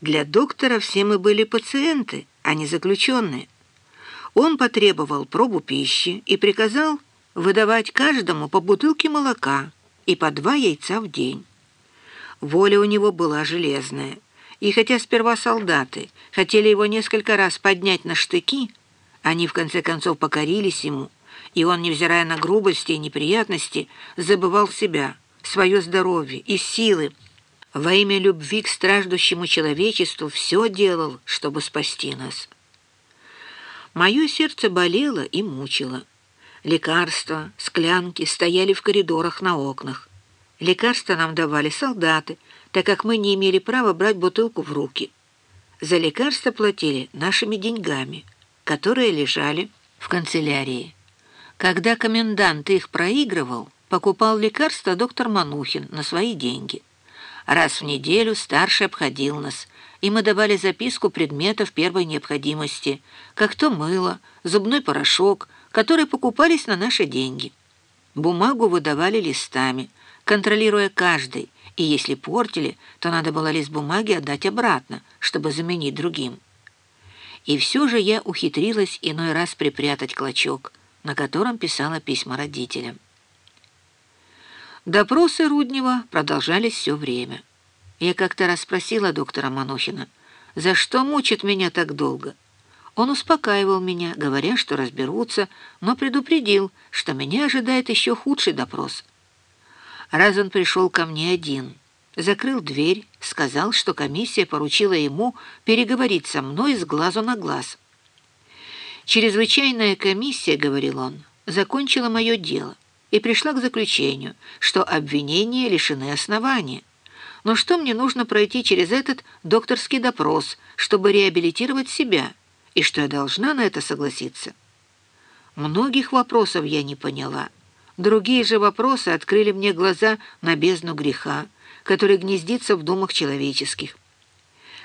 Для доктора все мы были пациенты, а не заключенные. Он потребовал пробу пищи и приказал выдавать каждому по бутылке молока и по два яйца в день. Воля у него была железная, и хотя сперва солдаты хотели его несколько раз поднять на штыки, они в конце концов покорились ему, и он, невзирая на грубости и неприятности, забывал себя, свое здоровье и силы, во имя любви к страждущему человечеству все делал, чтобы спасти нас. Мое сердце болело и мучило. Лекарства, склянки стояли в коридорах на окнах. Лекарства нам давали солдаты, так как мы не имели права брать бутылку в руки. За лекарства платили нашими деньгами, которые лежали в канцелярии. Когда комендант их проигрывал, покупал лекарства доктор Манухин на свои деньги. Раз в неделю старший обходил нас, и мы давали записку предметов первой необходимости, как то мыло, зубной порошок, которые покупались на наши деньги. Бумагу выдавали листами, контролируя каждый, и если портили, то надо было лист бумаги отдать обратно, чтобы заменить другим. И все же я ухитрилась иной раз припрятать клочок, на котором писала письма родителям. Допросы Руднева продолжались все время. Я как-то раз спросила доктора Манохина, за что мучит меня так долго. Он успокаивал меня, говоря, что разберутся, но предупредил, что меня ожидает еще худший допрос. Раз он пришел ко мне один, закрыл дверь, сказал, что комиссия поручила ему переговорить со мной с глазу на глаз. «Чрезвычайная комиссия, — говорил он, — закончила мое дело» и пришла к заключению, что обвинения лишены основания. Но что мне нужно пройти через этот докторский допрос, чтобы реабилитировать себя, и что я должна на это согласиться? Многих вопросов я не поняла. Другие же вопросы открыли мне глаза на бездну греха, который гнездится в думах человеческих.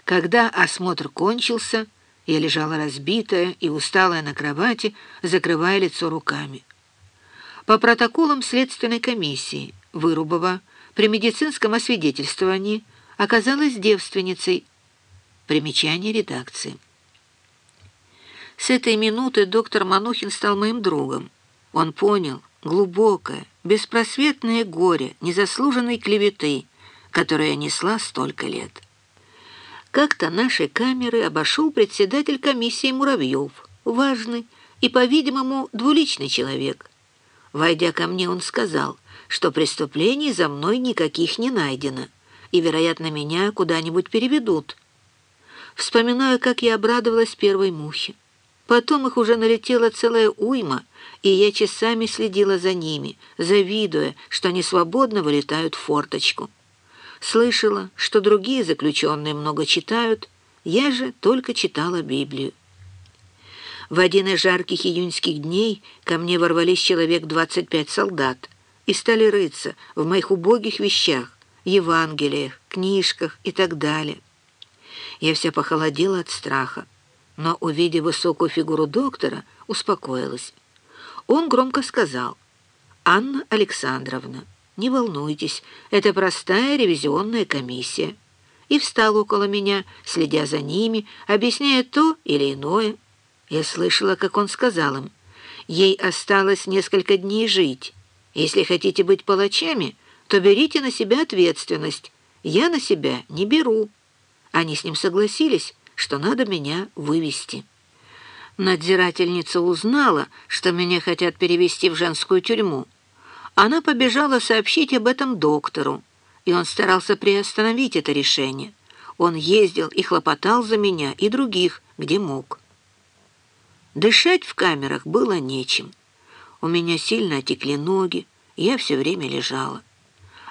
Когда осмотр кончился, я лежала разбитая и усталая на кровати, закрывая лицо руками. По протоколам следственной комиссии Вырубова при медицинском освидетельствовании оказалась девственницей. Примечание редакции. С этой минуты доктор Манухин стал моим другом. Он понял глубокое, беспросветное горе незаслуженной клеветы, которую я несла столько лет. Как-то наши камеры обошел председатель комиссии Муравьев, важный и, по-видимому, двуличный человек – Войдя ко мне, он сказал, что преступлений за мной никаких не найдено, и, вероятно, меня куда-нибудь переведут. Вспоминаю, как я обрадовалась первой мухе. Потом их уже налетела целая уйма, и я часами следила за ними, завидуя, что они свободно вылетают в форточку. Слышала, что другие заключенные много читают, я же только читала Библию. В один из жарких июньских дней ко мне ворвались человек 25 солдат и стали рыться в моих убогих вещах, Евангелиях, книжках и так далее. Я вся похолодела от страха, но, увидев высокую фигуру доктора, успокоилась. Он громко сказал, «Анна Александровна, не волнуйтесь, это простая ревизионная комиссия» и встал около меня, следя за ними, объясняя то или иное. Я слышала, как он сказал им, ей осталось несколько дней жить. Если хотите быть палачами, то берите на себя ответственность. Я на себя не беру. Они с ним согласились, что надо меня вывести. Надзирательница узнала, что меня хотят перевести в женскую тюрьму. Она побежала сообщить об этом доктору, и он старался приостановить это решение. Он ездил и хлопотал за меня и других, где мог. Дышать в камерах было нечем. У меня сильно отекли ноги, я все время лежала.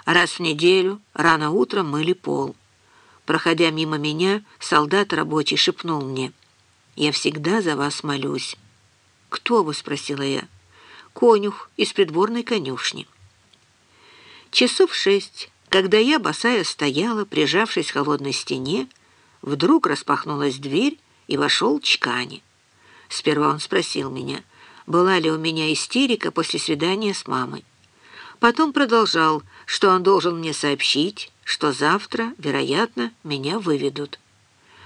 Раз в неделю, рано утром мыли пол. Проходя мимо меня, солдат рабочий шепнул мне, «Я всегда за вас молюсь». «Кто вы?» — спросила я. «Конюх из придворной конюшни». Часов шесть, когда я, босая, стояла, прижавшись к холодной стене, вдруг распахнулась дверь, и вошел Чкани. Сперва он спросил меня, была ли у меня истерика после свидания с мамой. Потом продолжал, что он должен мне сообщить, что завтра, вероятно, меня выведут.